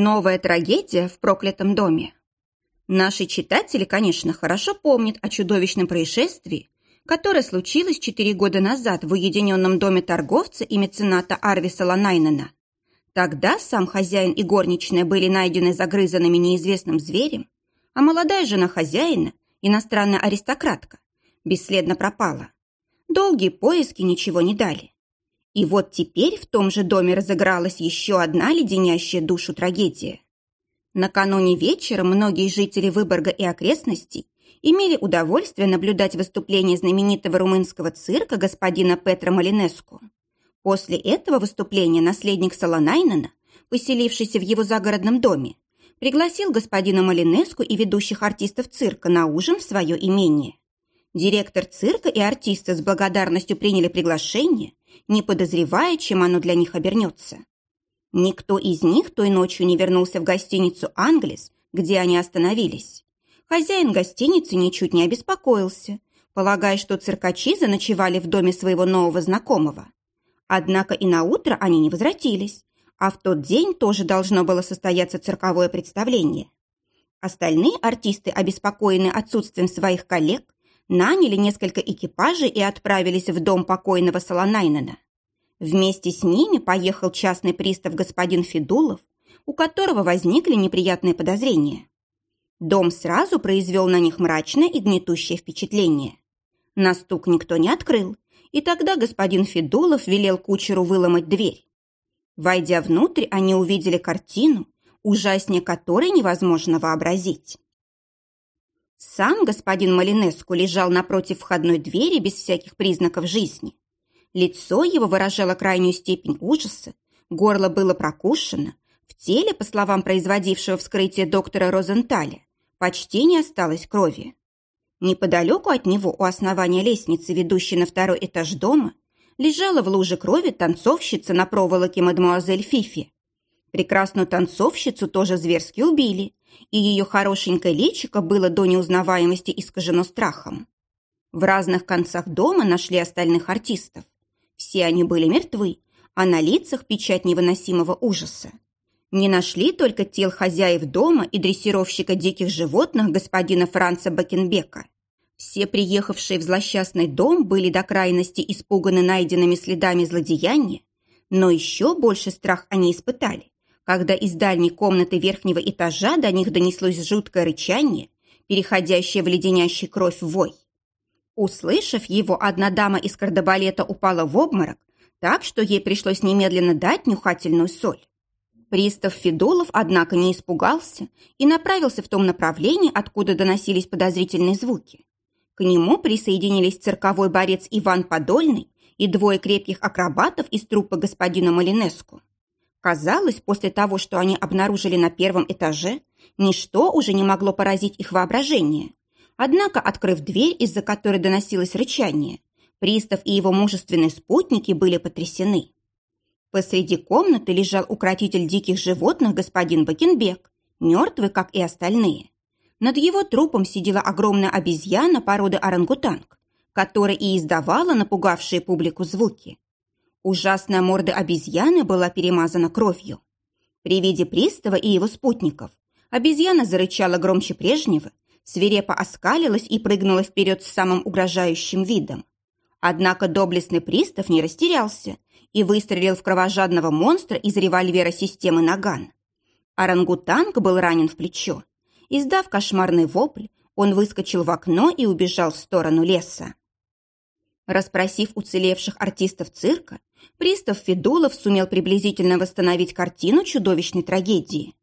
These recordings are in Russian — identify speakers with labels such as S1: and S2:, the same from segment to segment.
S1: Новая трагедия в проклятом доме. Наши читатели, конечно, хорошо помнят о чудовищном происшествии, которое случилось четыре года назад в уединенном доме торговца и мецената Арвиса Ланайнена. Тогда сам хозяин и горничная были найдены загрызанными неизвестным зверем, а молодая жена хозяина, иностранная аристократка, бесследно пропала. Долгие поиски ничего не дали. И вот теперь в том же доме разыгралась еще одна леденящая душу трагедия. Накануне вечера многие жители Выборга и окрестностей имели удовольствие наблюдать выступление знаменитого румынского цирка господина Петра Малинеску. После этого выступления наследник Солонайнена, поселившийся в его загородном доме, пригласил господина Малинеску и ведущих артистов цирка на ужин в свое имение. Директор цирка и артисты с благодарностью приняли приглашение, не подозревая, чем оно для них обернется. Никто из них той ночью не вернулся в гостиницу «Англис», где они остановились. Хозяин гостиницы ничуть не обеспокоился, полагая, что циркачи заночевали в доме своего нового знакомого. Однако и на утро они не возвратились, а в тот день тоже должно было состояться цирковое представление. Остальные артисты, обеспокоенные отсутствием своих коллег, наняли несколько экипажей и отправились в дом покойного Солонайнена. Вместе с ними поехал частный пристав господин Федулов, у которого возникли неприятные подозрения. Дом сразу произвел на них мрачное и гнетущее впечатление. На стук никто не открыл, и тогда господин Федулов велел кучеру выломать дверь. Войдя внутрь, они увидели картину, ужаснее которой невозможно вообразить. Сам господин Малинеску лежал напротив входной двери без всяких признаков жизни. Лицо его выражало крайнюю степень ужаса, горло было прокушено, в теле, по словам производившего вскрытие доктора Розенталя, почти не осталось крови. Неподалеку от него, у основания лестницы, ведущей на второй этаж дома, лежала в луже крови танцовщица на проволоке мадемуазель Фифи. Прекрасную танцовщицу тоже зверски убили, и ее хорошенькое личико было до неузнаваемости искажено страхом. В разных концах дома нашли остальных артистов. Все они были мертвы, а на лицах печать невыносимого ужаса. Не нашли только тел хозяев дома и дрессировщика диких животных господина Франца Бакенбека. Все приехавшие в злосчастный дом были до крайности испуганы найденными следами злодеяния, но еще больше страх они испытали, когда из дальней комнаты верхнего этажа до них донеслось жуткое рычание, переходящее в леденящий кровь вой. Услышав его, одна дама из кардебалета упала в обморок, так что ей пришлось немедленно дать нюхательную соль. Пристав Федулов, однако, не испугался и направился в том направлении, откуда доносились подозрительные звуки. К нему присоединились цирковой борец Иван Подольный и двое крепких акробатов из труппы господина Малинеску. Казалось, после того, что они обнаружили на первом этаже, ничто уже не могло поразить их воображение. Однако, открыв дверь, из-за которой доносилось рычание, пристав и его мужественные спутники были потрясены. Посреди комнаты лежал укротитель диких животных господин Бакенбек, мертвый, как и остальные. Над его трупом сидела огромная обезьяна породы орангутанг, которая и издавала напугавшие публику звуки. Ужасная морда обезьяны была перемазана кровью. При виде пристава и его спутников обезьяна зарычала громче прежнего, свирепо оскалилась и прыгнула вперед с самым угрожающим видом. Однако доблестный пристав не растерялся и выстрелил в кровожадного монстра из револьвера системы «Наган». Орангутанг был ранен в плечо. Издав кошмарный вопль, он выскочил в окно и убежал в сторону леса. Распросив уцелевших артистов цирка, пристав Федулов сумел приблизительно восстановить картину чудовищной трагедии.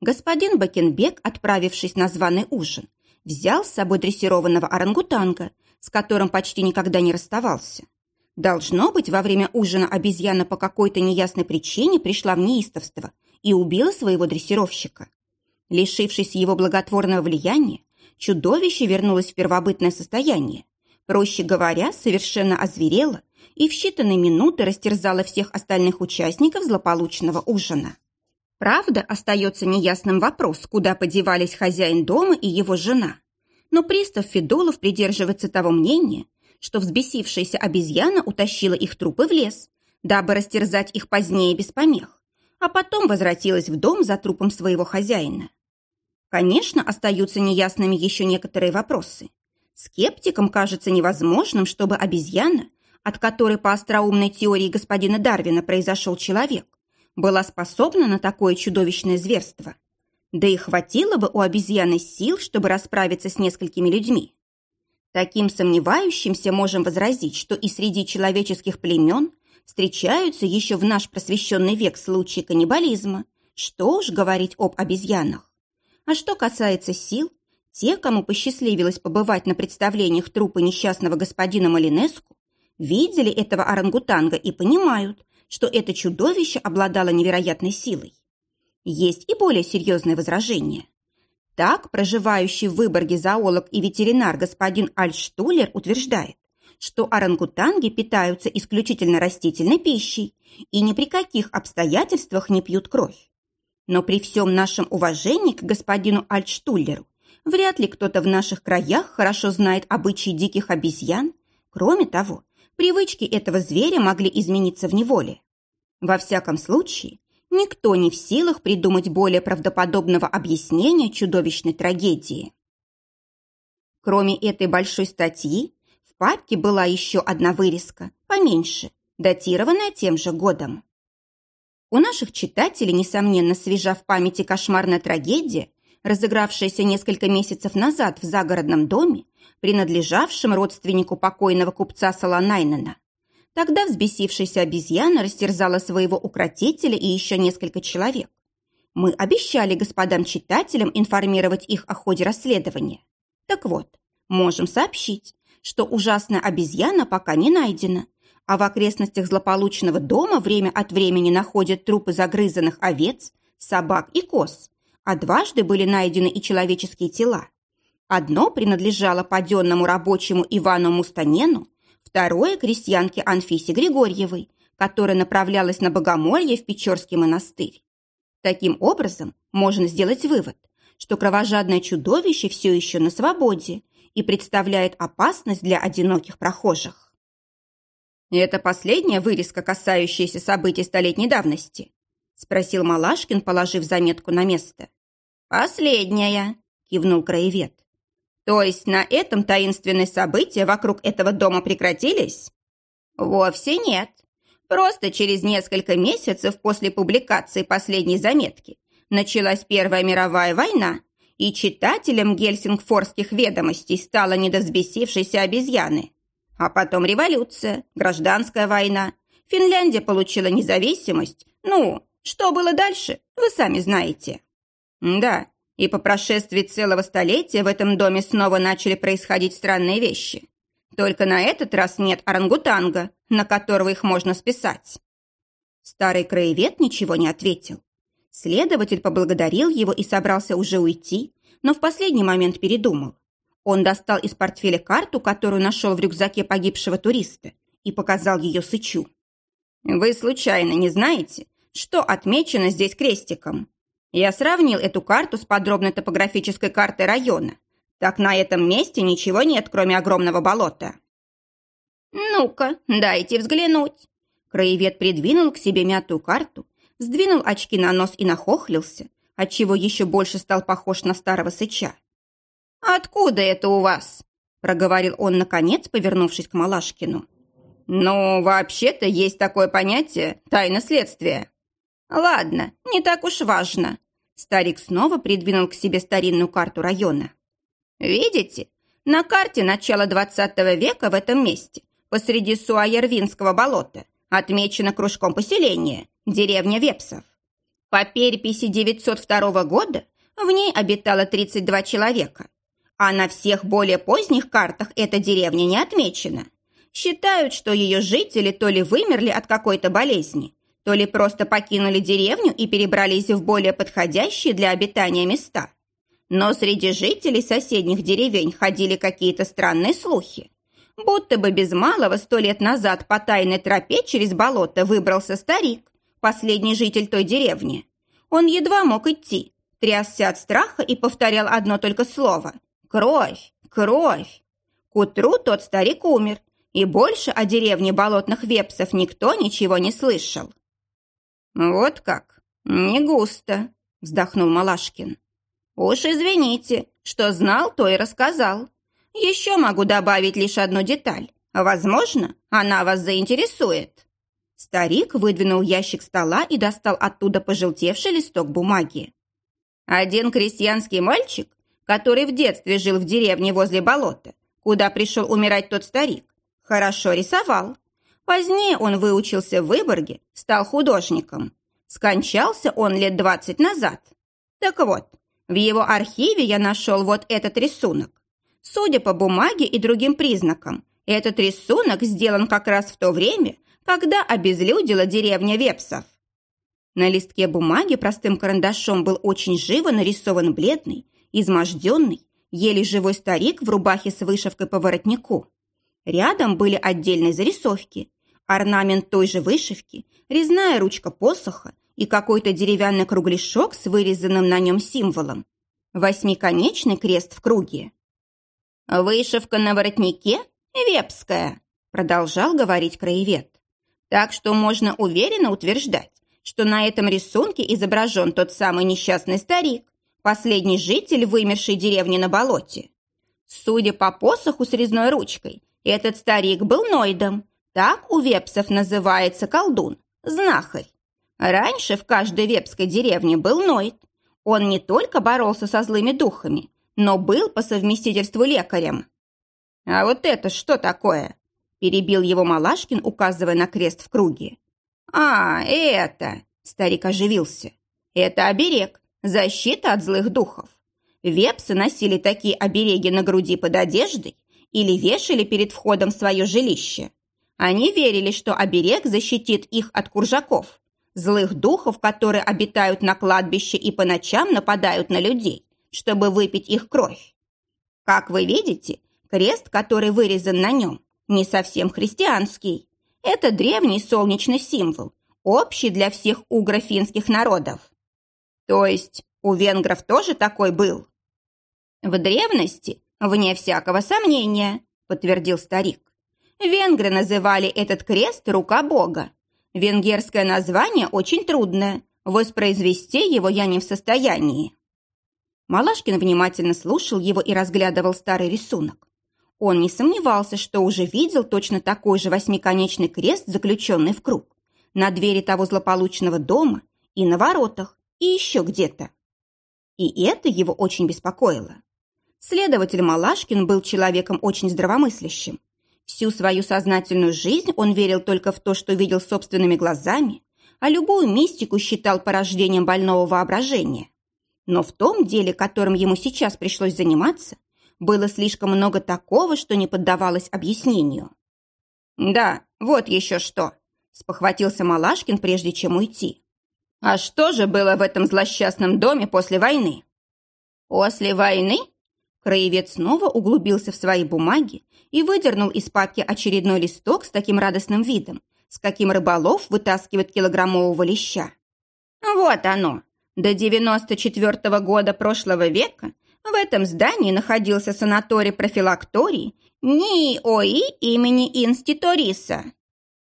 S1: Господин Бакенбек, отправившись на званый ужин, взял с собой дрессированного орангутанга, с которым почти никогда не расставался. Должно быть, во время ужина обезьяна по какой-то неясной причине пришла в неистовство и убила своего дрессировщика. Лишившись его благотворного влияния, чудовище вернулось в первобытное состояние, проще говоря, совершенно озверела и в считанные минуты растерзала всех остальных участников злополучного ужина. Правда, остается неясным вопрос, куда подевались хозяин дома и его жена. Но пристав Федулов придерживается того мнения, что взбесившаяся обезьяна утащила их трупы в лес, дабы растерзать их позднее без помех, а потом возвратилась в дом за трупом своего хозяина. Конечно, остаются неясными еще некоторые вопросы. Скептикам кажется невозможным, чтобы обезьяна, от которой по остроумной теории господина Дарвина произошел человек, была способна на такое чудовищное зверство. Да и хватило бы у обезьяны сил, чтобы расправиться с несколькими людьми. Таким сомневающимся можем возразить, что и среди человеческих племен встречаются еще в наш просвещенный век случаи каннибализма. Что уж говорить об обезьянах. А что касается сил, те, кому посчастливилось побывать на представлениях трупа несчастного господина Малинеску, видели этого орангутанга и понимают, что это чудовище обладало невероятной силой. Есть и более серьезное возражение. Так, проживающий в Выборге зоолог и ветеринар господин Альштулер утверждает, что орангутанги питаются исключительно растительной пищей и ни при каких обстоятельствах не пьют кровь. Но при всем нашем уважении к господину Альтштуллеру вряд ли кто-то в наших краях хорошо знает обычаи диких обезьян. Кроме того, привычки этого зверя могли измениться в неволе. Во всяком случае, никто не в силах придумать более правдоподобного объяснения чудовищной трагедии. Кроме этой большой статьи, в папке была еще одна вырезка, поменьше, датированная тем же годом. У наших читателей, несомненно, свежа в памяти кошмарная трагедия, разыгравшаяся несколько месяцев назад в загородном доме, принадлежавшем родственнику покойного купца Солонайнена. Тогда взбесившаяся обезьяна растерзала своего укротителя и еще несколько человек. Мы обещали господам читателям информировать их о ходе расследования. Так вот, можем сообщить, что ужасная обезьяна пока не найдена, а в окрестностях злополучного дома время от времени находят трупы загрызанных овец, собак и коз, а дважды были найдены и человеческие тела. Одно принадлежало паденному рабочему Ивану Мустанену, второе – крестьянке Анфисе Григорьевой, которая направлялась на Богомолье в Печорский монастырь. Таким образом, можно сделать вывод, что кровожадное чудовище все еще на свободе и представляет опасность для одиноких прохожих. «Это последняя вырезка, касающаяся событий столетней давности?» – спросил Малашкин, положив заметку на место. «Последняя», – кивнул краевед. То есть на этом таинственные события вокруг этого дома прекратились? Вовсе нет. Просто через несколько месяцев после публикации последней заметки началась Первая мировая война, и читателям гельсингфорских ведомостей стало недовзбесившейся обезьяны. А потом революция, гражданская война. Финляндия получила независимость. Ну, что было дальше, вы сами знаете. Да, и по прошествии целого столетия в этом доме снова начали происходить странные вещи. Только на этот раз нет орангутанга, на которого их можно списать. Старый краевед ничего не ответил. Следователь поблагодарил его и собрался уже уйти, но в последний момент передумал. Он достал из портфеля карту, которую нашел в рюкзаке погибшего туриста, и показал ее Сычу. «Вы случайно не знаете, что отмечено здесь крестиком?» Я сравнил эту карту с подробной топографической картой района. Так на этом месте ничего нет, кроме огромного болота. «Ну-ка, дайте взглянуть». Краевед придвинул к себе мятую карту, сдвинул очки на нос и нахохлился, отчего еще больше стал похож на старого сыча. «Откуда это у вас?» – проговорил он, наконец, повернувшись к Малашкину. «Ну, вообще-то есть такое понятие – тайна следствия». «Ладно, не так уж важно», Старик снова придвинул к себе старинную карту района. «Видите? На карте начала XX века в этом месте, посреди Суаервинского болота, отмечено кружком поселения, деревня Вепсов. По переписи 902 года в ней обитало 32 человека, а на всех более поздних картах эта деревня не отмечена. Считают, что ее жители то ли вымерли от какой-то болезни, то ли просто покинули деревню и перебрались в более подходящие для обитания места. Но среди жителей соседних деревень ходили какие-то странные слухи. Будто бы без малого сто лет назад по тайной тропе через болото выбрался старик, последний житель той деревни. Он едва мог идти, трясся от страха и повторял одно только слово «Кровь! Кровь!». К утру тот старик умер, и больше о деревне болотных вепсов никто ничего не слышал. «Вот как? «Не густо», — вздохнул Малашкин. «Уж извините, что знал, то и рассказал. Еще могу добавить лишь одну деталь. Возможно, она вас заинтересует». Старик выдвинул ящик стола и достал оттуда пожелтевший листок бумаги. Один крестьянский мальчик, который в детстве жил в деревне возле болота, куда пришел умирать тот старик, хорошо рисовал. Позднее он выучился в Выборге, стал художником. Скончался он лет двадцать назад. Так вот, в его архиве я нашел вот этот рисунок. Судя по бумаге и другим признакам, этот рисунок сделан как раз в то время, когда обезлюдила деревня Вепсов. На листке бумаги простым карандашом был очень живо нарисован бледный, изможденный, еле живой старик в рубахе с вышивкой по воротнику. Рядом были отдельные зарисовки, орнамент той же вышивки, резная ручка посоха и какой-то деревянный кругляшок с вырезанным на нем символом. Восьмиконечный крест в круге. «Вышивка на воротнике? Вепская», продолжал говорить краевед. Так что можно уверенно утверждать, что на этом рисунке изображен тот самый несчастный старик, последний житель вымершей деревни на болоте. Судя по посоху с резной ручкой, этот старик был Нойдом. Так у вепсов называется колдун, знахарь. Раньше в каждой вепской деревне был Нойд. Он не только боролся со злыми духами, но был по совместительству лекарем. «А вот это что такое?» – перебил его Малашкин, указывая на крест в круге. «А, это!» – старик оживился. «Это оберег, защита от злых духов. Вепсы носили такие обереги на груди под одеждой или вешали перед входом в свое жилище. Они верили, что оберег защитит их от куржаков, злых духов, которые обитают на кладбище и по ночам нападают на людей, чтобы выпить их кровь. Как вы видите, крест, который вырезан на нем, не совсем христианский. Это древний солнечный символ, общий для всех угро-финских народов. То есть у венгров тоже такой был? В древности, вне всякого сомнения, подтвердил старик. Венгры называли этот крест «рука Бога». Венгерское название очень трудное, воспроизвести его я не в состоянии. Малашкин внимательно слушал его и разглядывал старый рисунок. Он не сомневался, что уже видел точно такой же восьмиконечный крест, заключенный в круг, на двери того злополучного дома и на воротах, и еще где-то. И это его очень беспокоило. Следователь Малашкин был человеком очень здравомыслящим. Всю свою сознательную жизнь он верил только в то, что видел собственными глазами, а любую мистику считал порождением больного воображения. Но в том деле, которым ему сейчас пришлось заниматься, было слишком много такого, что не поддавалось объяснению. «Да, вот еще что», – спохватился Малашкин, прежде чем уйти. «А что же было в этом злосчастном доме после войны?» «После войны?» Краевед снова углубился в свои бумаги и выдернул из папки очередной листок с таким радостным видом, с каким рыболов вытаскивает килограммового леща. «Вот оно! До девяносто четвертого года прошлого века в этом здании находился санаторий-профилакторий НИИОИ имени Инститориса.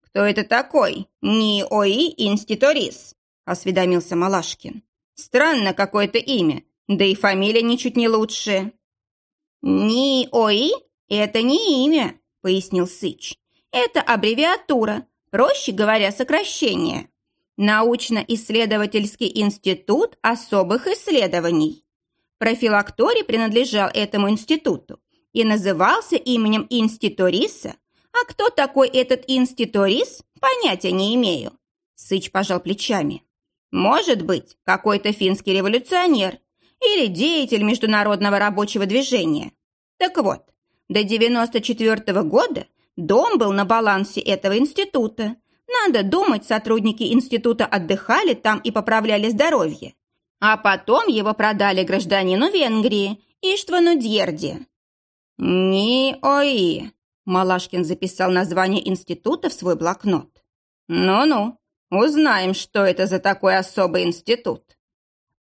S1: «Кто это такой? НИИОИ Инститорис?» – осведомился Малашкин. «Странно какое-то имя, да и фамилия ничуть не лучше». НИИОИ – это не имя», – пояснил Сыч. «Это аббревиатура, проще говоря, сокращение. Научно-исследовательский институт особых исследований. Профилакторий принадлежал этому институту и назывался именем Инститориса, а кто такой этот Инститорис, понятия не имею. Сыч пожал плечами. Может быть, какой-то финский революционер или деятель международного рабочего движения. Так вот, до 94 -го года дом был на балансе этого института. Надо думать, сотрудники института отдыхали там и поправляли здоровье. А потом его продали гражданину Венгрии, Иштвану Дьерди. «Ни-ой!» – Малашкин записал название института в свой блокнот. «Ну-ну, узнаем, что это за такой особый институт».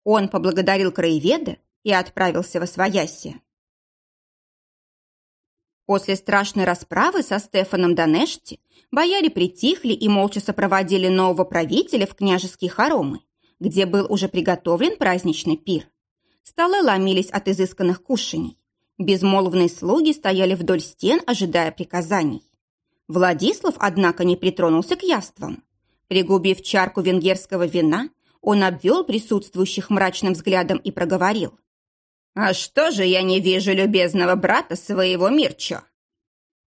S1: Он поблагодарил краеведа и отправился во свояси. После страшной расправы со Стефаном Данешти бояре притихли и молча сопроводили нового правителя в княжеские хоромы, где был уже приготовлен праздничный пир. Столы ломились от изысканных кушаний. Безмолвные слуги стояли вдоль стен, ожидая приказаний. Владислав, однако, не притронулся к яствам. Пригубив чарку венгерского вина, он обвел присутствующих мрачным взглядом и проговорил. «А что же я не вижу любезного брата своего Мирчо?»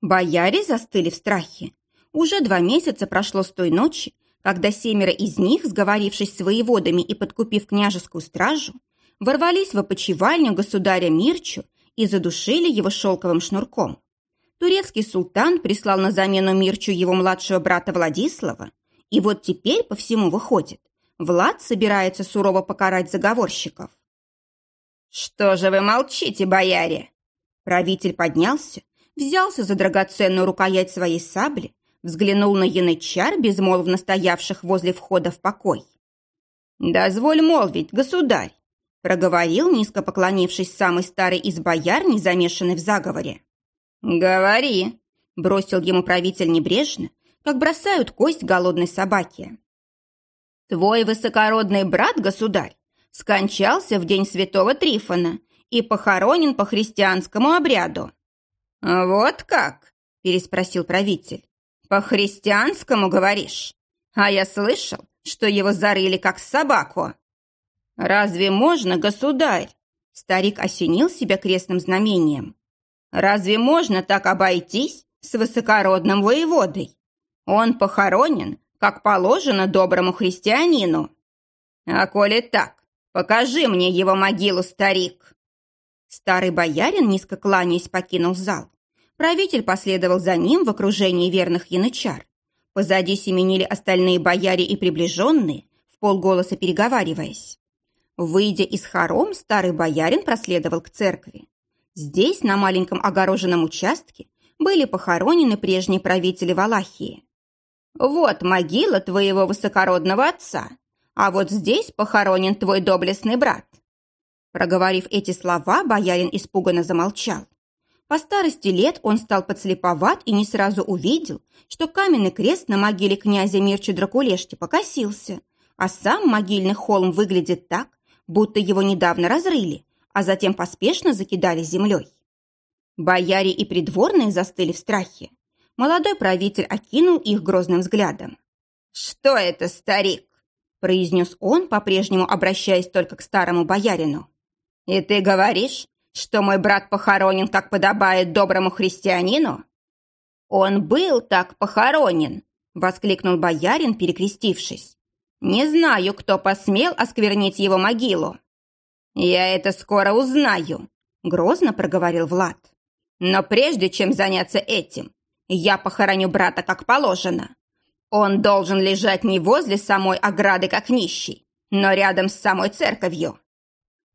S1: Бояре застыли в страхе. Уже два месяца прошло с той ночи, когда семеро из них, сговорившись с воеводами и подкупив княжескую стражу, ворвались в опочивальню государя Мирчу и задушили его шелковым шнурком. Турецкий султан прислал на замену Мирчу его младшего брата Владислава, и вот теперь по всему выходит, Влад собирается сурово покарать заговорщиков. «Что же вы молчите, бояре?» Правитель поднялся, взялся за драгоценную рукоять своей сабли, взглянул на янычар, безмолвно стоявших возле входа в покой. «Дозволь молвить, государь!» проговорил, низко поклонившись самый старый из бояр, не замешанный в заговоре. «Говори!» – бросил ему правитель небрежно, как бросают кость голодной собаке. «Твой высокородный брат, государь, скончался в день святого Трифона и похоронен по христианскому обряду». «Вот как?» – переспросил правитель. «По христианскому, говоришь? А я слышал, что его зарыли как собаку». «Разве можно, государь?» Старик осенил себя крестным знамением. «Разве можно так обойтись с высокородным воеводой? Он похоронен, как положено доброму христианину. А коли так, покажи мне его могилу, старик!» Старый боярин, низко кланяясь, покинул зал. Правитель последовал за ним в окружении верных янычар. Позади семенили остальные бояре и приближенные, в полголоса переговариваясь. Выйдя из хором, старый боярин проследовал к церкви. Здесь, на маленьком огороженном участке, были похоронены прежние правители Валахии. «Вот могила твоего высокородного отца, а вот здесь похоронен твой доблестный брат». Проговорив эти слова, боярин испуганно замолчал. По старости лет он стал подслеповат и не сразу увидел, что каменный крест на могиле князя Мирча Дракулешти покосился, а сам могильный холм выглядит так, будто его недавно разрыли, а затем поспешно закидали землей. Бояре и придворные застыли в страхе. Молодой правитель окинул их грозным взглядом. «Что это, старик?» – произнес он, по-прежнему обращаясь только к старому боярину. «И ты говоришь, что мой брат похоронен, как подобает доброму христианину?» «Он был так похоронен!» – воскликнул боярин, перекрестившись. Не знаю, кто посмел осквернить его могилу. Я это скоро узнаю, грозно проговорил Влад. Но прежде чем заняться этим, я похороню брата как положено. Он должен лежать не возле самой ограды, как нищий, но рядом с самой церковью.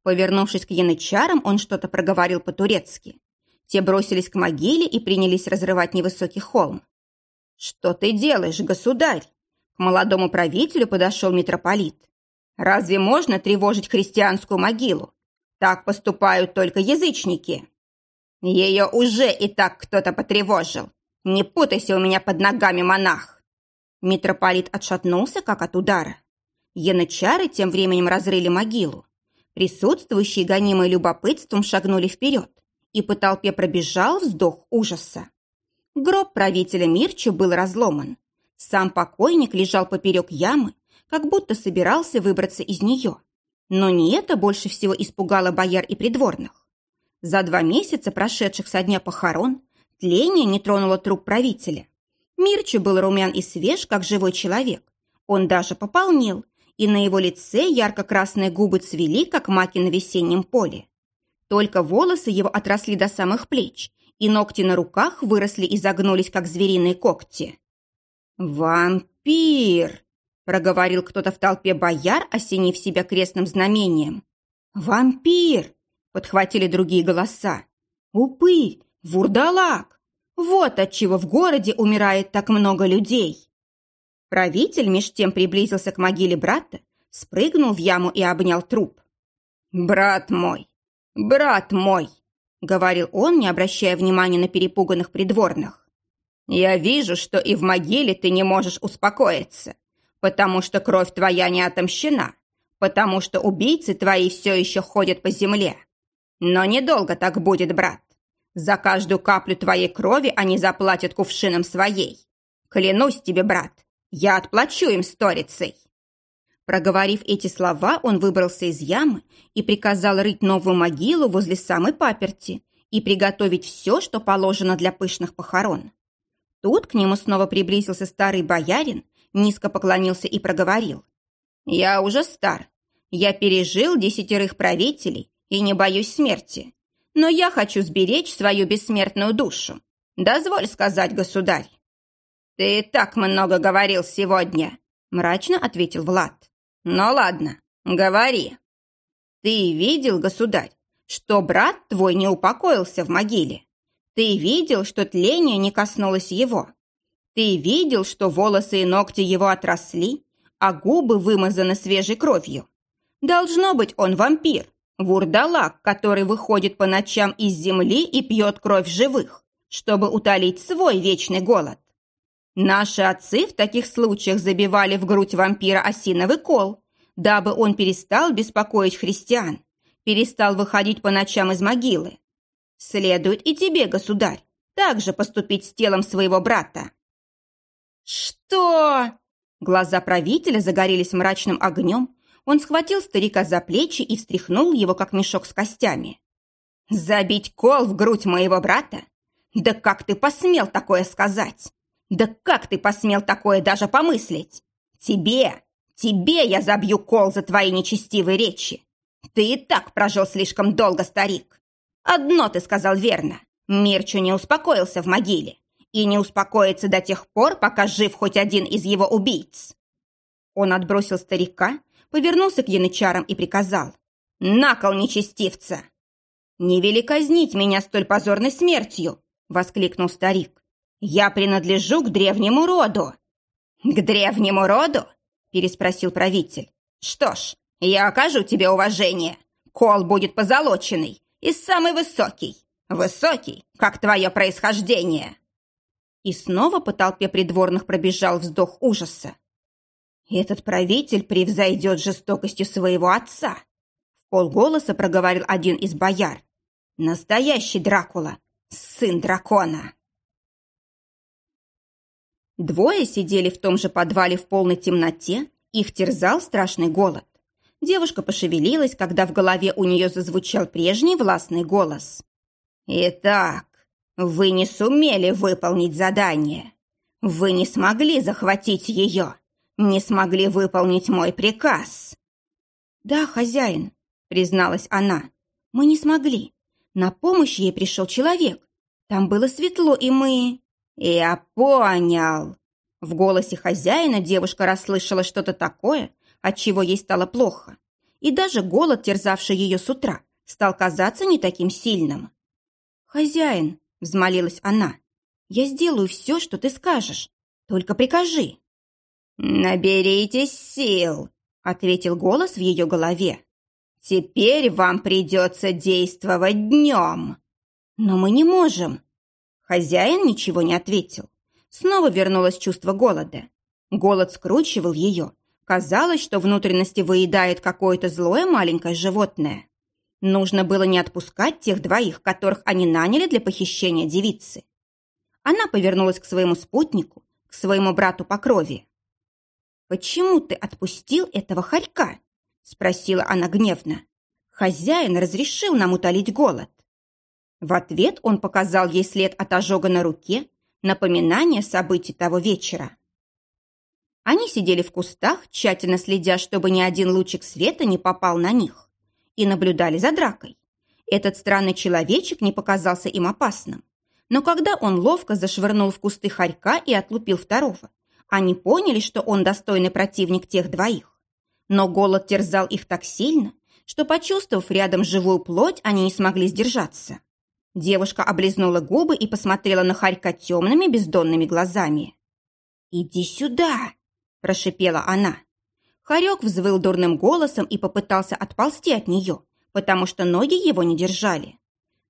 S1: Повернувшись к янычарам, он что-то проговорил по-турецки. Те бросились к могиле и принялись разрывать невысокий холм. «Что ты делаешь, государь?» К молодому правителю подошел митрополит. «Разве можно тревожить христианскую могилу? Так поступают только язычники». «Ее уже и так кто-то потревожил. Не путайся у меня под ногами, монах!» Митрополит отшатнулся, как от удара. Янычары тем временем разрыли могилу. Присутствующие, гонимые любопытством, шагнули вперед, и по толпе пробежал вздох ужаса. Гроб правителя Мирчу был разломан. Сам покойник лежал поперек ямы, как будто собирался выбраться из нее. Но не это больше всего испугало бояр и придворных. За два месяца, прошедших со дня похорон, тление не тронуло труп правителя. Мирчу был румян и свеж, как живой человек. Он даже пополнел, и на его лице ярко-красные губы цвели, как маки на весеннем поле. Только волосы его отросли до самых плеч, и ногти на руках выросли и загнулись, как звериные когти. «Вампир!» – проговорил кто-то в толпе бояр, осенив себя крестным знамением. «Вампир!» – подхватили другие голоса. «Упырь! Вурдалак! Вот отчего в городе умирает так много людей!» Правитель меж тем приблизился к могиле брата, спрыгнул в яму и обнял труп. «Брат мой! Брат мой!» — говорил он, не обращая внимания на перепуганных придворных. Я вижу, что и в могиле ты не можешь успокоиться, потому что кровь твоя не отомщена, потому что убийцы твои все еще ходят по земле. Но недолго так будет, брат. За каждую каплю твоей крови они заплатят кувшином своей. Клянусь тебе, брат, я отплачу им сторицей. Проговорив эти слова, он выбрался из ямы и приказал рыть новую могилу возле самой паперти и приготовить все, что положено для пышных похорон. Тут к нему снова приблизился старый боярин, низко поклонился и проговорил. «Я уже стар. Я пережил десятерых правителей и не боюсь смерти. Но я хочу сберечь свою бессмертную душу. Дозволь сказать, государь». «Ты так много говорил сегодня», – мрачно ответил Влад. «Ну ладно, говори». «Ты видел, государь, что брат твой не упокоился в могиле? Ты видел, что тление не коснулось его. Ты видел, что волосы и ногти его отросли, а губы вымазаны свежей кровью. Должно быть, он вампир, вурдалак, который выходит по ночам из земли и пьет кровь живых, чтобы утолить свой вечный голод. Наши отцы в таких случаях забивали в грудь вампира осиновый кол, дабы он перестал беспокоить христиан, перестал выходить по ночам из могилы, Следует и тебе, государь, также поступить с телом своего брата». «Что?» Глаза правителя загорелись мрачным огнем. Он схватил старика за плечи и встряхнул его, как мешок с костями. «Забить кол в грудь моего брата? Да как ты посмел такое сказать? Да как ты посмел такое даже помыслить? Тебе, тебе я забью кол за твои нечестивые речи. Ты и так прожил слишком долго, старик. Одно ты сказал верно. Мирчу не успокоился в могиле и не успокоится до тех пор, пока жив хоть один из его убийц. Он отбросил старика, повернулся к янычарам и приказал. «На кол нечестивца!» «Не вели казнить меня столь позорной смертью!» — воскликнул старик. «Я принадлежу к древнему роду!» «К древнему роду?» — переспросил правитель. «Что ж, я окажу тебе уважение. Кол будет позолоченный, и самый высокий. Высокий, как твое происхождение!» И снова по толпе придворных пробежал вздох ужаса. «Этот правитель превзойдет жестокостью своего отца!» В полголоса проговорил один из бояр. «Настоящий Дракула, сын дракона!» Двое сидели в том же подвале в полной темноте, их терзал страшный голод. Девушка пошевелилась, когда в голове у нее зазвучал прежний властный голос. «Итак, вы не сумели выполнить задание. Вы не смогли захватить ее, не смогли выполнить мой приказ». «Да, хозяин», — призналась она, — «мы не смогли. На помощь ей пришел человек. Там было светло, и мы...» «Я понял». В голосе хозяина девушка расслышала что-то такое, отчего ей стало плохо. И даже голод, терзавший ее с утра, стал казаться не таким сильным. «Хозяин», — взмолилась она, — «я сделаю все, что ты скажешь. Только прикажи». «Наберитесь сил», — ответил голос в ее голове. «Теперь вам придется действовать днем». «Но мы не можем». Хозяин ничего не ответил. Снова вернулось чувство голода. Голод скручивал ее, Казалось, что внутренности выедает какое-то злое маленькое животное. Нужно было не отпускать тех двоих, которых они наняли для похищения девицы. Она повернулась к своему спутнику, к своему брату по крови. «Почему ты отпустил этого хорька?» – спросила она гневно. «Хозяин разрешил нам утолить голод». В ответ он показал ей след от ожога на руке, напоминание событий того вечера. Они сидели в кустах, тщательно следя, чтобы ни один лучик света не попал на них, и наблюдали за дракой. Этот странный человечек не показался им опасным. Но когда он ловко зашвырнул в кусты хорька и отлупил второго, они поняли, что он достойный противник тех двоих. Но голод терзал их так сильно, что, почувствовав рядом живую плоть, они не смогли сдержаться. Девушка облизнула губы и посмотрела на хорька темными бездонными глазами. «Иди сюда!» прошипела она. Харек взвыл дурным голосом и попытался отползти от нее, потому что ноги его не держали.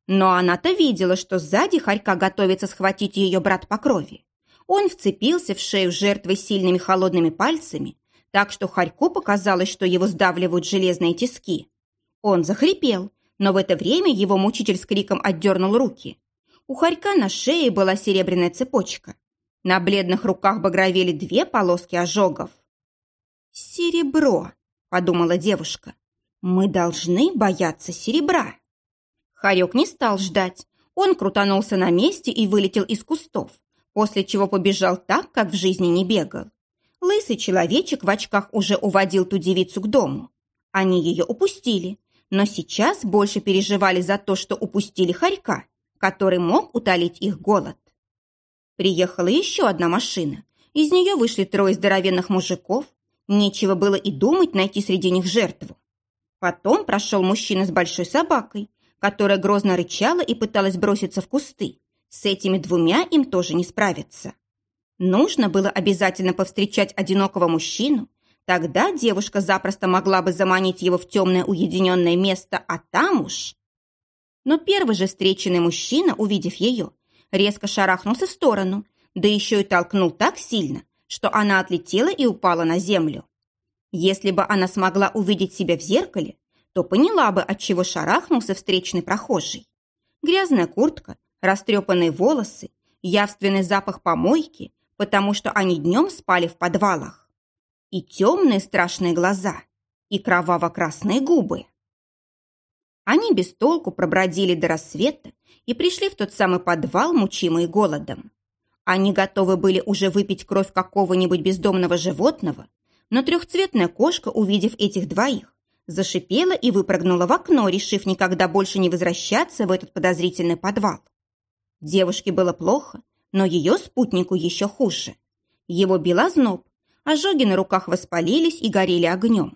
S1: Но она-то видела, что сзади Харька готовится схватить ее брат по крови. Он вцепился в шею жертвы сильными холодными пальцами, так что Харьку показалось, что его сдавливают железные тиски. Он захрипел, но в это время его мучитель с криком отдернул руки. У Харька на шее была серебряная цепочка. На бледных руках багровели две полоски ожогов. «Серебро», — подумала девушка. «Мы должны бояться серебра». Харек не стал ждать. Он крутанулся на месте и вылетел из кустов, после чего побежал так, как в жизни не бегал. Лысый человечек в очках уже уводил ту девицу к дому. Они ее упустили, но сейчас больше переживали за то, что упустили хорька, который мог утолить их голод. Приехала еще одна машина. Из нее вышли трое здоровенных мужиков. Нечего было и думать найти среди них жертву. Потом прошел мужчина с большой собакой, которая грозно рычала и пыталась броситься в кусты. С этими двумя им тоже не справиться. Нужно было обязательно повстречать одинокого мужчину, тогда девушка запросто могла бы заманить его в темное уединенное место, а там уж... Но первый же встреченный мужчина, увидев ее, резко шарахнулся в сторону, да еще и толкнул так сильно, что она отлетела и упала на землю. Если бы она смогла увидеть себя в зеркале, то поняла бы, от чего шарахнулся встречный прохожий. Грязная куртка, растрепанные волосы, явственный запах помойки, потому что они днем спали в подвалах. И темные страшные глаза, и кроваво-красные губы. Они без толку пробродили до рассвета и пришли в тот самый подвал, мучимый голодом. Они готовы были уже выпить кровь какого-нибудь бездомного животного, но трехцветная кошка, увидев этих двоих, зашипела и выпрыгнула в окно, решив никогда больше не возвращаться в этот подозрительный подвал. Девушке было плохо, но ее спутнику еще хуже. Его била зноб, ожоги на руках воспалились и горели огнем.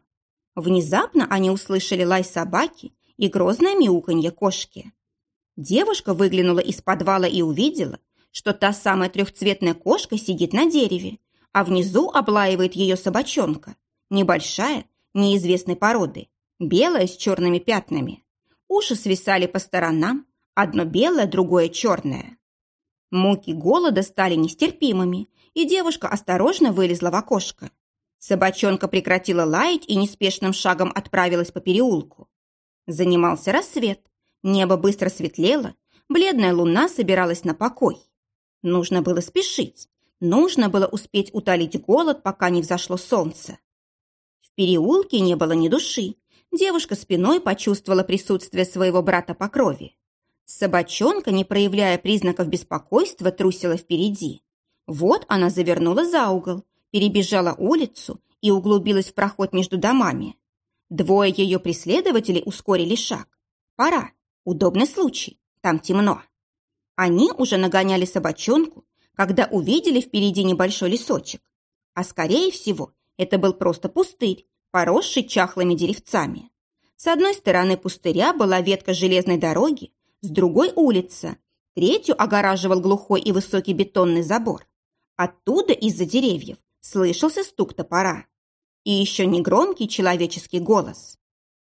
S1: Внезапно они услышали лай собаки и грозное мяуканье кошки. Девушка выглянула из подвала и увидела, что та самая трехцветная кошка сидит на дереве, а внизу облаивает ее собачонка, небольшая, неизвестной породы, белая с черными пятнами. Уши свисали по сторонам, одно белое, другое черное. Муки голода стали нестерпимыми, и девушка осторожно вылезла в окошко. Собачонка прекратила лаять и неспешным шагом отправилась по переулку. Занимался рассвет, небо быстро светлело, бледная луна собиралась на покой. Нужно было спешить, нужно было успеть утолить голод, пока не взошло солнце переулке не было ни души. Девушка спиной почувствовала присутствие своего брата по крови. Собачонка, не проявляя признаков беспокойства, трусила впереди. Вот она завернула за угол, перебежала улицу и углубилась в проход между домами. Двое ее преследователей ускорили шаг. Пора. Удобный случай. Там темно. Они уже нагоняли собачонку, когда увидели впереди небольшой лесочек. А скорее всего, это был просто пустырь, поросший чахлыми деревцами. С одной стороны пустыря была ветка железной дороги, с другой – улица. Третью огораживал глухой и высокий бетонный забор. Оттуда, из-за деревьев, слышался стук топора. И еще негромкий человеческий голос.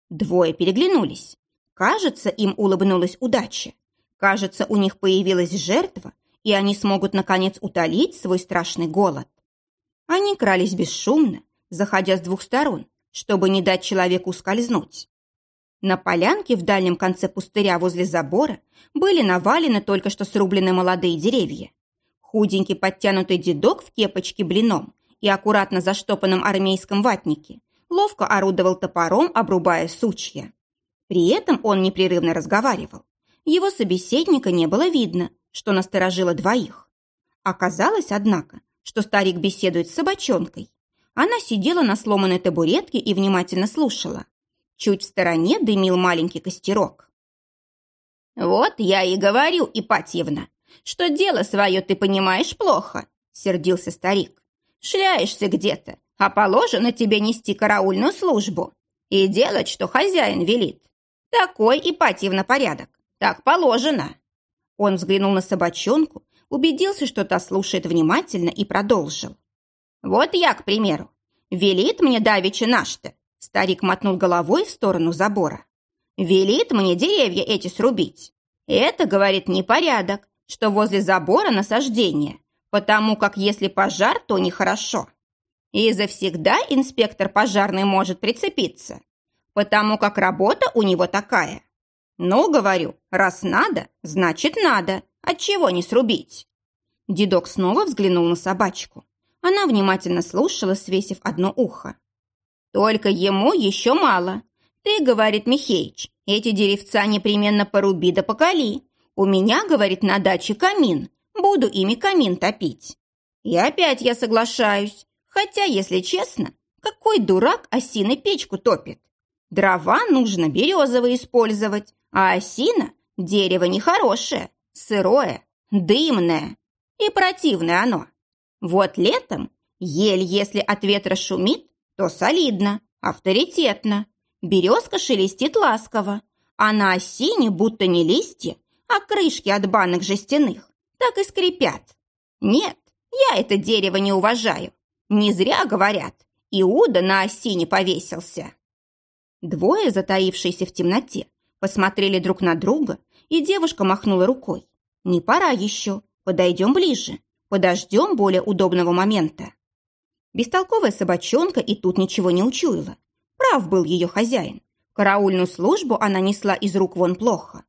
S1: Двое переглянулись. Кажется, им улыбнулась удача. Кажется, у них появилась жертва, и они смогут, наконец, утолить свой страшный голод. Они крались бесшумно, заходя с двух сторон, чтобы не дать человеку скользнуть. На полянке в дальнем конце пустыря возле забора были навалены только что срубленные молодые деревья. Худенький подтянутый дедок в кепочке блином и аккуратно заштопанном армейском ватнике ловко орудовал топором, обрубая сучья. При этом он непрерывно разговаривал. Его собеседника не было видно, что насторожило двоих. Оказалось, однако, что старик беседует с собачонкой. Она сидела на сломанной табуретке и внимательно слушала. Чуть в стороне дымил маленький костерок. «Вот я и говорю, Ипатьевна, что дело свое ты понимаешь плохо», — сердился старик. «Шляешься где-то, а положено тебе нести караульную службу и делать, что хозяин велит. Такой, Ипатьевна, порядок, так положено». Он взглянул на собачонку, убедился, что та слушает внимательно и продолжил. Вот я, к примеру. Велит мне давеча наш-то. Старик мотнул головой в сторону забора. Велит мне деревья эти срубить. Это, говорит, непорядок, что возле забора насаждение, потому как если пожар, то нехорошо. И завсегда инспектор пожарный может прицепиться, потому как работа у него такая. Ну, говорю, раз надо, значит надо, отчего не срубить. Дедок снова взглянул на собачку. Она внимательно слушала, свесив одно ухо. «Только ему еще мало. Ты, — говорит Михеич, — эти деревца непременно поруби да поколи. У меня, — говорит, — на даче камин. Буду ими камин топить. И опять я соглашаюсь. Хотя, если честно, какой дурак осиной печку топит? Дрова нужно березовые использовать, а осина – дерево нехорошее, сырое, дымное. И противное оно. Вот летом ель, если от ветра шумит, то солидно, авторитетно. Березка шелестит ласково, а на осине будто не листья, а крышки от банок жестяных, так и скрипят. Нет, я это дерево не уважаю. Не зря говорят, Иуда на осине повесился. Двое, затаившиеся в темноте, посмотрели друг на друга, и девушка махнула рукой. «Не пора еще, подойдем ближе, подождем более удобного момента». Бестолковая собачонка и тут ничего не учуяла. Прав был ее хозяин. Караульную службу она несла из рук вон плохо.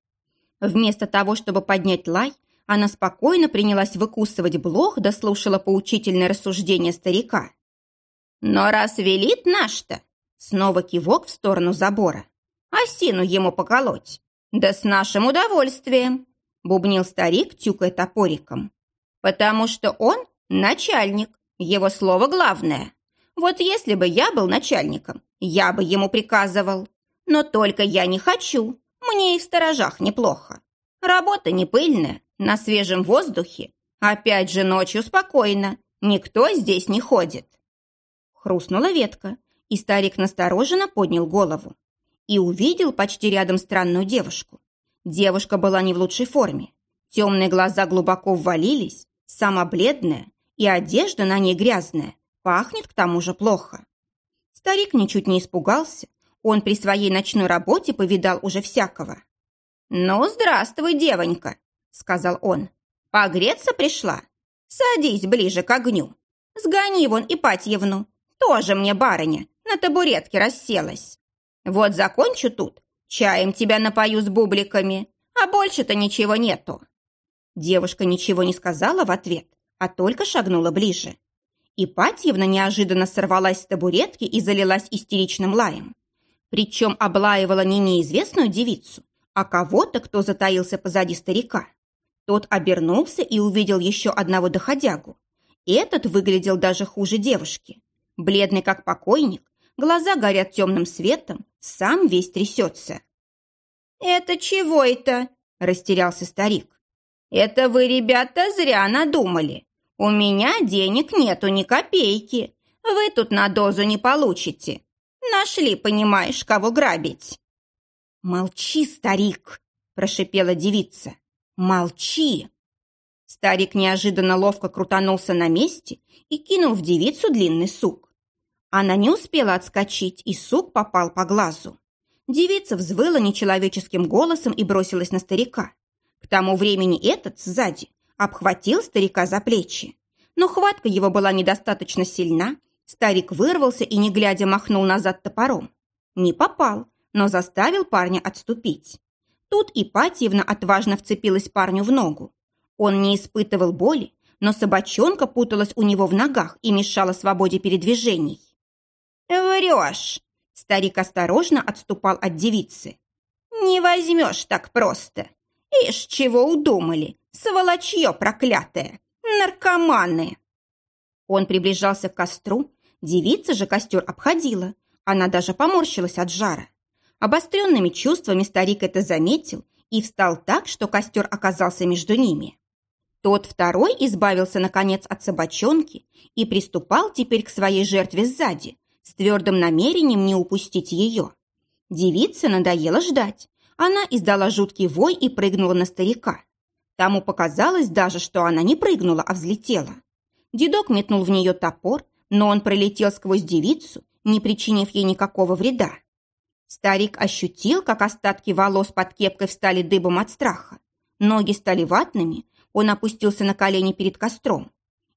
S1: Вместо того, чтобы поднять лай, она спокойно принялась выкусывать блох, дослушала поучительное рассуждение старика. «Но раз велит наш-то!» Снова кивок в сторону забора. «Осину ему поколоть!» «Да с нашим удовольствием!» Бубнил старик, тюкая топориком. «Потому что он начальник, его слово главное. Вот если бы я был начальником, я бы ему приказывал. Но только я не хочу, мне и в сторожах неплохо. Работа не пыльная, на свежем воздухе. Опять же ночью спокойно, никто здесь не ходит. Хрустнула ветка, и старик настороженно поднял голову. И увидел почти рядом странную девушку. Девушка была не в лучшей форме. Темные глаза глубоко ввалились, сама бледная, и одежда на ней грязная, пахнет к тому же плохо. Старик ничуть не испугался, он при своей ночной работе повидал уже всякого. «Ну, здравствуй, девонька», — сказал он. «Погреться пришла? Садись ближе к огню. Сгони вон Ипатьевну, тоже мне барыня, на табуретке расселась. Вот закончу тут, чаем тебя напою с бубликами, а больше-то ничего нету». Девушка ничего не сказала в ответ, а только шагнула ближе. Ипатьевна неожиданно сорвалась с табуретки и залилась истеричным лаем. Причем облаивала не неизвестную девицу, а кого-то, кто затаился позади старика. Тот обернулся и увидел еще одного доходягу. Этот выглядел даже хуже девушки. Бледный как покойник, глаза горят темным светом, сам весь трясется. «Это чего это?» – растерялся старик. «Это вы, ребята, зря надумали. У меня денег нету ни копейки. Вы тут на дозу не получите. Нашли, понимаешь, кого грабить». «Молчи, старик!» – прошипела девица. «Молчи!» Старик неожиданно ловко крутанулся на месте и кинул в девицу длинный сук. Она не успела отскочить, и сук попал по глазу. Девица взвыла нечеловеческим голосом и бросилась на старика. К тому времени этот сзади обхватил старика за плечи. Но хватка его была недостаточно сильна, Старик вырвался и, не глядя, махнул назад топором. Не попал, но заставил парня отступить. Тут Ипатьевна отважно вцепилась парню в ногу. Он не испытывал боли, но собачонка путалась у него в ногах и мешала свободе передвижений. «Врешь!» – старик осторожно отступал от девицы. «Не возьмешь так просто! Ишь, чего удумали, сволочье проклятое! Наркоманы!» Он приближался к костру, Девица же костер обходила. Она даже поморщилась от жара. Обостренными чувствами старик это заметил и встал так, что костер оказался между ними. Тот второй избавился, наконец, от собачонки и приступал теперь к своей жертве сзади, с твердым намерением не упустить ее. Девице надоело ждать. Она издала жуткий вой и прыгнула на старика. Тому показалось даже, что она не прыгнула, а взлетела. Дедок метнул в нее топор, но он пролетел сквозь девицу, не причинив ей никакого вреда. Старик ощутил, как остатки волос под кепкой встали дыбом от страха. Ноги стали ватными, он опустился на колени перед костром.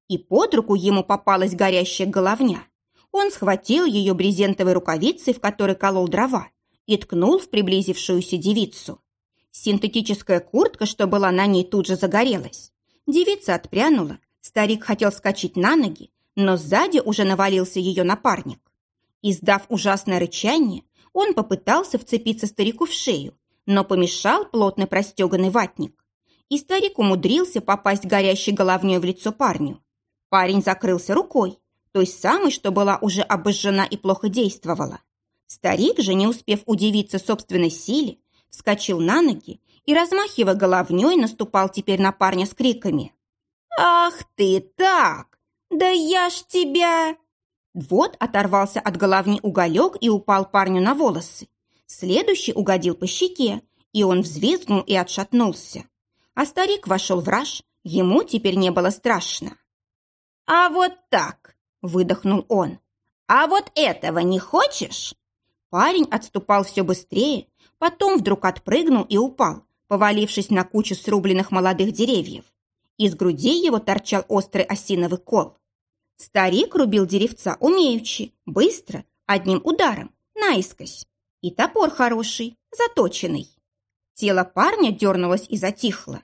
S1: И под руку ему попалась горящая головня. Он схватил ее брезентовой рукавицей, в которой колол дрова, и ткнул в приблизившуюся девицу. Синтетическая куртка, что была на ней, тут же загорелась. Девица отпрянула, старик хотел скачать на ноги, но сзади уже навалился ее напарник. Издав ужасное рычание, он попытался вцепиться старику в шею, но помешал плотно простеганный ватник. И старик умудрился попасть горящей головней в лицо парню. Парень закрылся рукой, той самой, что была уже обожжена и плохо действовала. Старик же, не успев удивиться собственной силе, вскочил на ноги и, размахивая головней, наступал теперь на парня с криками. «Ах ты так! Да я ж тебя!» Вот оторвался от головни уголек и упал парню на волосы. Следующий угодил по щеке, и он взвизгнул и отшатнулся. А старик вошел в раж, ему теперь не было страшно. «А вот так!» – выдохнул он. «А вот этого не хочешь?» Парень отступал все быстрее, потом вдруг отпрыгнул и упал, повалившись на кучу срубленных молодых деревьев. Из груди его торчал острый осиновый кол. Старик рубил деревца умеючи, быстро, одним ударом, наискось. И топор хороший, заточенный. Тело парня дернулось и затихло.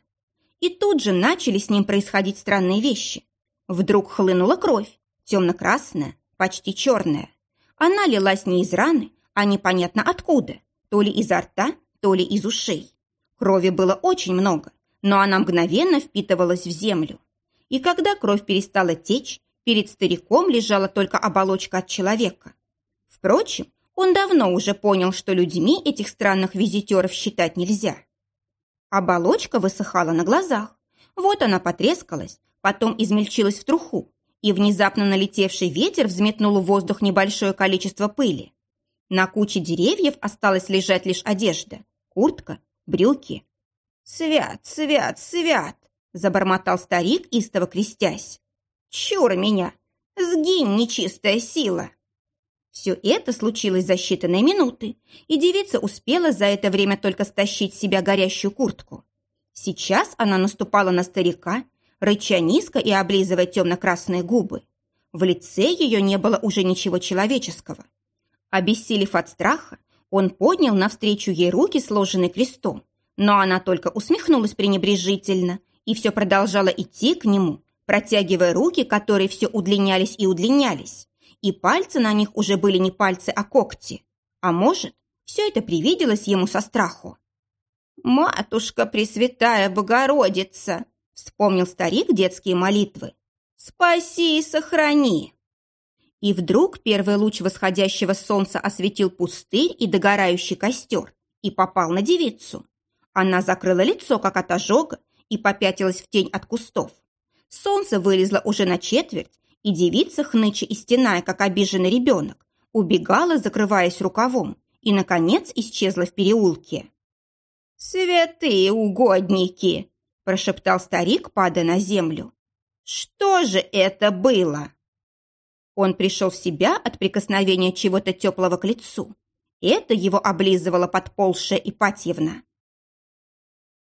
S1: И тут же начали с ним происходить странные вещи. Вдруг хлынула кровь, темно-красная, почти черная. Она лилась не из раны, а непонятно откуда, то ли изо рта, то ли из ушей. Крови было очень много, но она мгновенно впитывалась в землю. И когда кровь перестала течь, перед стариком лежала только оболочка от человека. Впрочем, он давно уже понял, что людьми этих странных визитеров считать нельзя. Оболочка высыхала на глазах. Вот она потрескалась, потом измельчилась в труху, и внезапно налетевший ветер взметнул в воздух небольшое количество пыли. На куче деревьев осталась лежать лишь одежда, куртка, брюки. «Свят, свят, свят!» – забормотал старик, истово крестясь. «Чур меня! Сгинь, нечистая сила!» Все это случилось за считанные минуты, и девица успела за это время только стащить с себя горящую куртку. Сейчас она наступала на старика, рыча низко и облизывая темно-красные губы. В лице ее не было уже ничего человеческого – Обессилев от страха, он поднял навстречу ей руки, сложенные крестом, но она только усмехнулась пренебрежительно и все продолжала идти к нему, протягивая руки, которые все удлинялись и удлинялись, и пальцы на них уже были не пальцы, а когти. А может, все это привиделось ему со страху. «Матушка Пресвятая Богородица!» вспомнил старик детские молитвы. «Спаси и сохрани!» И вдруг первый луч восходящего солнца осветил пустырь и догорающий костер и попал на девицу. Она закрыла лицо, как от ожога, и попятилась в тень от кустов. Солнце вылезло уже на четверть, и девица, хныча и стеная, как обиженный ребенок, убегала, закрываясь рукавом, и, наконец, исчезла в переулке. «Святые угодники!» – прошептал старик, падая на землю. «Что же это было?» Он пришел в себя от прикосновения чего-то теплого к лицу. Это его облизывала подползшая Ипатьевна.